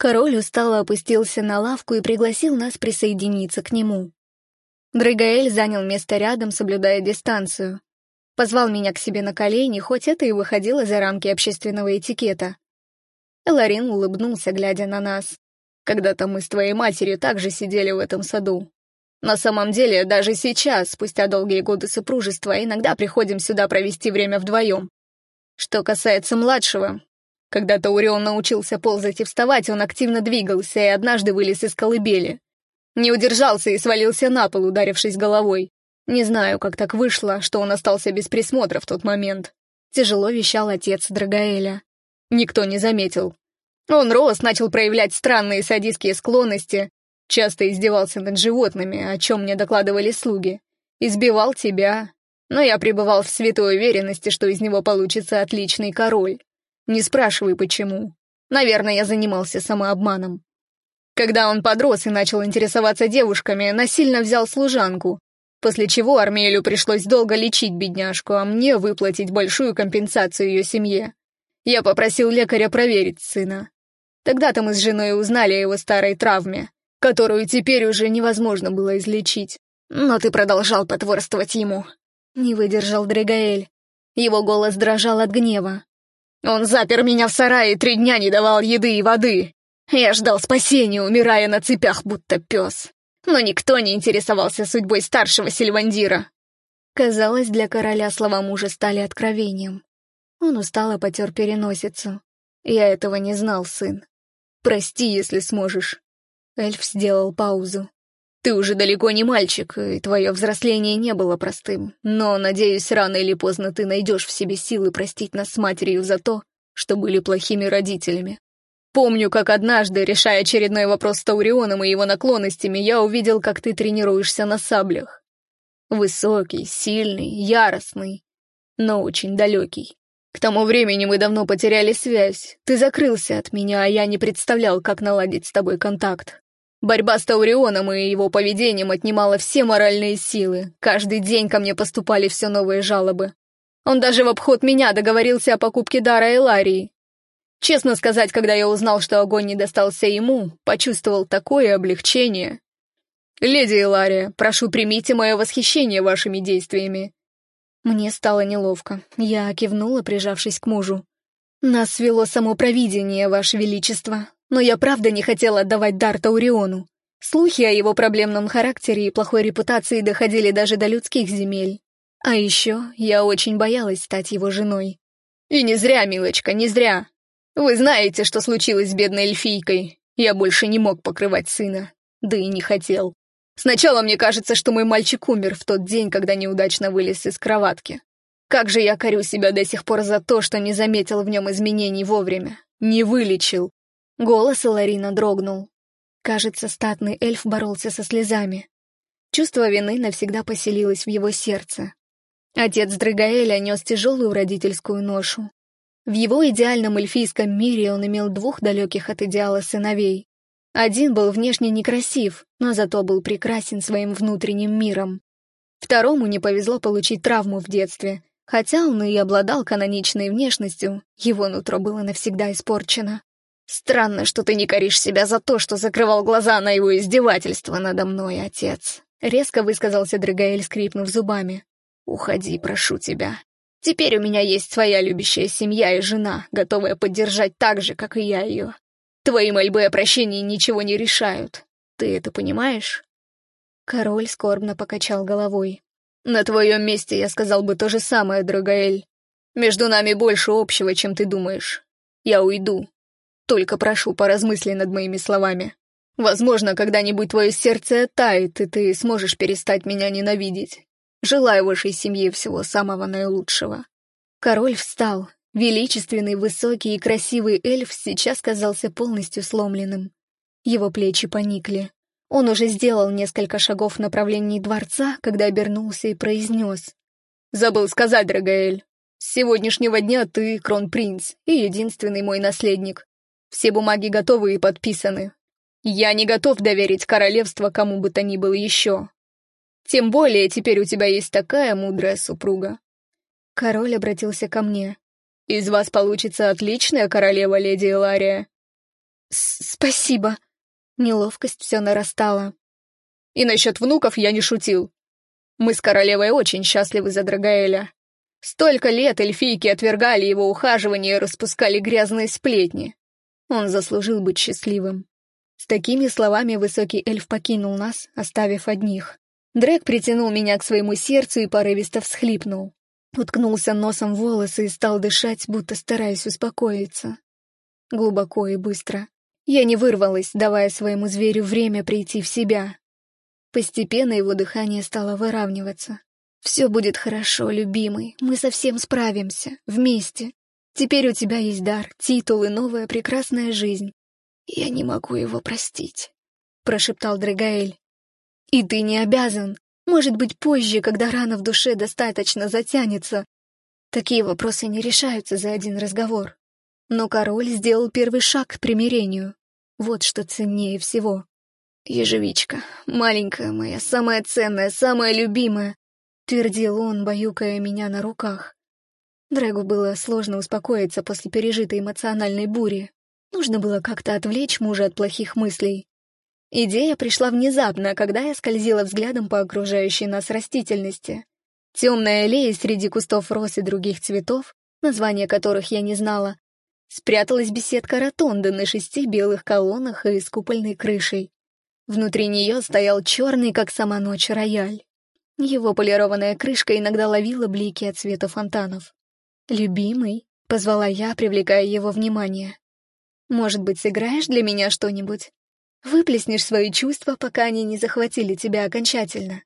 Король устало опустился на лавку и пригласил нас присоединиться к нему. Дрыгаэль занял место рядом, соблюдая дистанцию. Позвал меня к себе на колени, хоть это и выходило за рамки общественного этикета. Эларин улыбнулся, глядя на нас. «Когда-то мы с твоей матерью также сидели в этом саду. На самом деле, даже сейчас, спустя долгие годы супружества, иногда приходим сюда провести время вдвоем. Что касается младшего, когда Таурион научился ползать и вставать, он активно двигался и однажды вылез из колыбели. Не удержался и свалился на пол, ударившись головой. Не знаю, как так вышло, что он остался без присмотра в тот момент. Тяжело вещал отец Драгоэля. Никто не заметил. Он рос, начал проявлять странные садистские склонности, часто издевался над животными, о чем мне докладывали слуги. Избивал тебя. Но я пребывал в святой уверенности, что из него получится отличный король. Не спрашивай, почему. Наверное, я занимался самообманом. Когда он подрос и начал интересоваться девушками, насильно взял служанку, после чего Армелю пришлось долго лечить бедняжку, а мне выплатить большую компенсацию ее семье. Я попросил лекаря проверить сына. Тогда-то мы с женой узнали о его старой травме, которую теперь уже невозможно было излечить. Но ты продолжал потворствовать ему. Не выдержал Дрегаэль. Его голос дрожал от гнева. Он запер меня в сарае и три дня не давал еды и воды. Я ждал спасения, умирая на цепях, будто пес но никто не интересовался судьбой старшего Сильвандира. Казалось, для короля слова мужа стали откровением. Он устало потер переносицу. «Я этого не знал, сын. Прости, если сможешь». Эльф сделал паузу. «Ты уже далеко не мальчик, и твое взросление не было простым, но, надеюсь, рано или поздно ты найдешь в себе силы простить нас с матерью за то, что были плохими родителями. Помню, как однажды, решая очередной вопрос с Таурионом и его наклонностями, я увидел, как ты тренируешься на саблях. Высокий, сильный, яростный, но очень далекий. К тому времени мы давно потеряли связь. Ты закрылся от меня, а я не представлял, как наладить с тобой контакт. Борьба с Таурионом и его поведением отнимала все моральные силы. Каждый день ко мне поступали все новые жалобы. Он даже в обход меня договорился о покупке дара Эларии, Честно сказать, когда я узнал, что огонь не достался ему, почувствовал такое облегчение. «Леди Илария, прошу, примите мое восхищение вашими действиями». Мне стало неловко. Я кивнула, прижавшись к мужу. «Нас свело само провидение, ваше величество, но я правда не хотела отдавать дар Тауриону. Слухи о его проблемном характере и плохой репутации доходили даже до людских земель. А еще я очень боялась стать его женой. И не зря, милочка, не зря. Вы знаете, что случилось с бедной эльфийкой. Я больше не мог покрывать сына, да и не хотел. Сначала мне кажется, что мой мальчик умер в тот день, когда неудачно вылез из кроватки. Как же я корю себя до сих пор за то, что не заметил в нем изменений вовремя, не вылечил. Голос Ларина дрогнул. Кажется, статный эльф боролся со слезами. Чувство вины навсегда поселилось в его сердце. Отец Дрыгаэля нес тяжелую родительскую ношу. В его идеальном эльфийском мире он имел двух далеких от идеала сыновей. Один был внешне некрасив, но зато был прекрасен своим внутренним миром. Второму не повезло получить травму в детстве. Хотя он и обладал каноничной внешностью, его нутро было навсегда испорчено. «Странно, что ты не коришь себя за то, что закрывал глаза на его издевательство надо мной, отец», — резко высказался Дрыгаэль, скрипнув зубами. «Уходи, прошу тебя. Теперь у меня есть своя любящая семья и жена, готовая поддержать так же, как и я ее. Твои мольбы о прощении ничего не решают. Ты это понимаешь?» Король скорбно покачал головой. «На твоем месте я сказал бы то же самое, Драгаэль. Между нами больше общего, чем ты думаешь. Я уйду. Только прошу, поразмысли над моими словами. Возможно, когда-нибудь твое сердце тает, и ты сможешь перестать меня ненавидеть. Желаю вашей семье всего самого наилучшего». Король встал. Величественный, высокий и красивый эльф сейчас казался полностью сломленным. Его плечи поникли. Он уже сделал несколько шагов в направлении дворца, когда обернулся и произнес. «Забыл сказать, Драгаэль, с сегодняшнего дня ты кронпринц и единственный мой наследник. Все бумаги готовы и подписаны. Я не готов доверить королевство кому бы то ни было еще. Тем более теперь у тебя есть такая мудрая супруга». Король обратился ко мне. «Из вас получится отличная королева, леди Илария». «Спасибо». Неловкость все нарастала. «И насчет внуков я не шутил. Мы с королевой очень счастливы за Драгоэля. Столько лет эльфийки отвергали его ухаживание и распускали грязные сплетни. Он заслужил быть счастливым. С такими словами высокий эльф покинул нас, оставив одних. Дрек притянул меня к своему сердцу и порывисто всхлипнул. Уткнулся носом в волосы и стал дышать, будто стараясь успокоиться. Глубоко и быстро. Я не вырвалась, давая своему зверю время прийти в себя. Постепенно его дыхание стало выравниваться. «Все будет хорошо, любимый, мы совсем справимся, вместе. Теперь у тебя есть дар, титул и новая прекрасная жизнь. Я не могу его простить», — прошептал Драгаэль. «И ты не обязан. Может быть, позже, когда рана в душе достаточно затянется. Такие вопросы не решаются за один разговор. Но король сделал первый шаг к примирению. Вот что ценнее всего. «Ежевичка, маленькая моя, самая ценная, самая любимая», — твердил он, баюкая меня на руках. Дрэгу было сложно успокоиться после пережитой эмоциональной бури. Нужно было как-то отвлечь мужа от плохих мыслей. Идея пришла внезапно, когда я скользила взглядом по окружающей нас растительности. Темная аллея среди кустов роз и других цветов, названия которых я не знала, спряталась беседка ротонды на шести белых колоннах и с купольной крышей. Внутри нее стоял черный, как сама ночь, рояль. Его полированная крышка иногда ловила блики от света фонтанов. «Любимый», — позвала я, привлекая его внимание. «Может быть, сыграешь для меня что-нибудь? Выплеснешь свои чувства, пока они не захватили тебя окончательно.